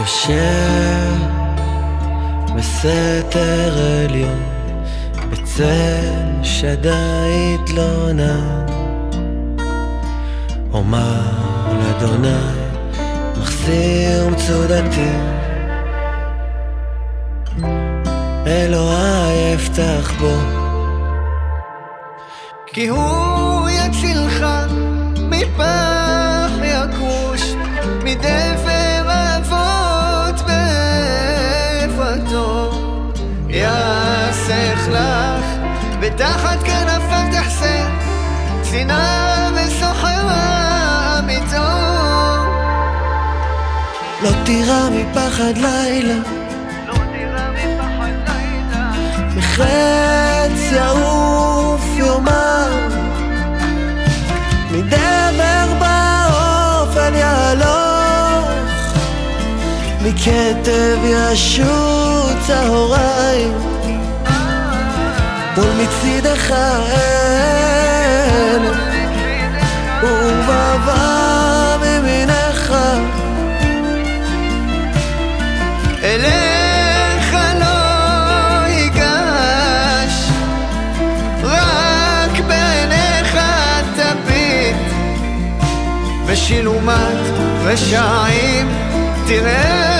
יושב בסתר עליון בצל שדאית לא נע. אומר לאדוני מחזיר מצודתי. אלוהי אפתח בו. כי הוא יצילך מפח ותחת כנפיו תחסה, צנעה וסוחרה אמיתו. לא תירא מפחד לילה. מחץ יעוף יומם. מדבר באופן יהלוך מכתב ישוט צהריים מול מצידך אין ובבא מימינך אליך לא ייגש, רק בעיניך תביט, בשילומת רשעים תראה.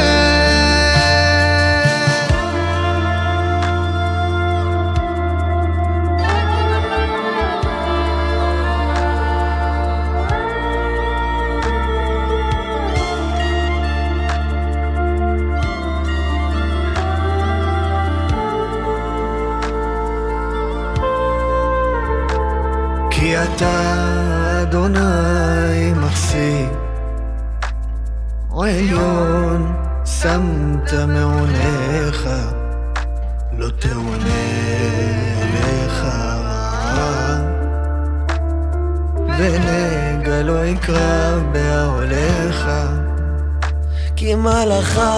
אתה אדוני מחזיק. עליון שמת מעונך לא תעונה רעה ונגע לא יקרא באוהליך כי מלאכה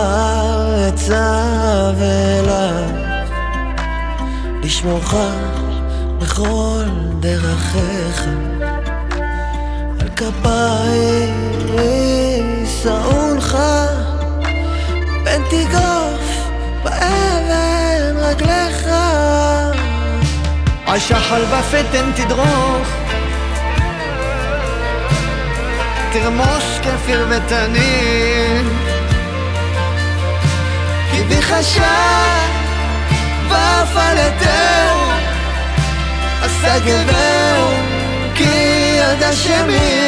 אצב אליו לשמורך בכל דרכיך. על כפיים יישאונך פן תיגוף באבן רגליך. על שחל בפתן תדרוך. תרמוס כפיר ותנין. כי בחשע ואפלתהו עשה גבר Szegedeu, kiad esemény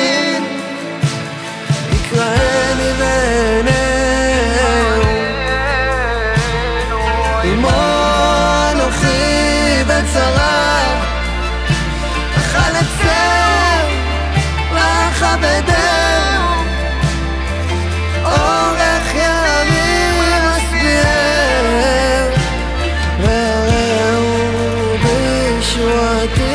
like this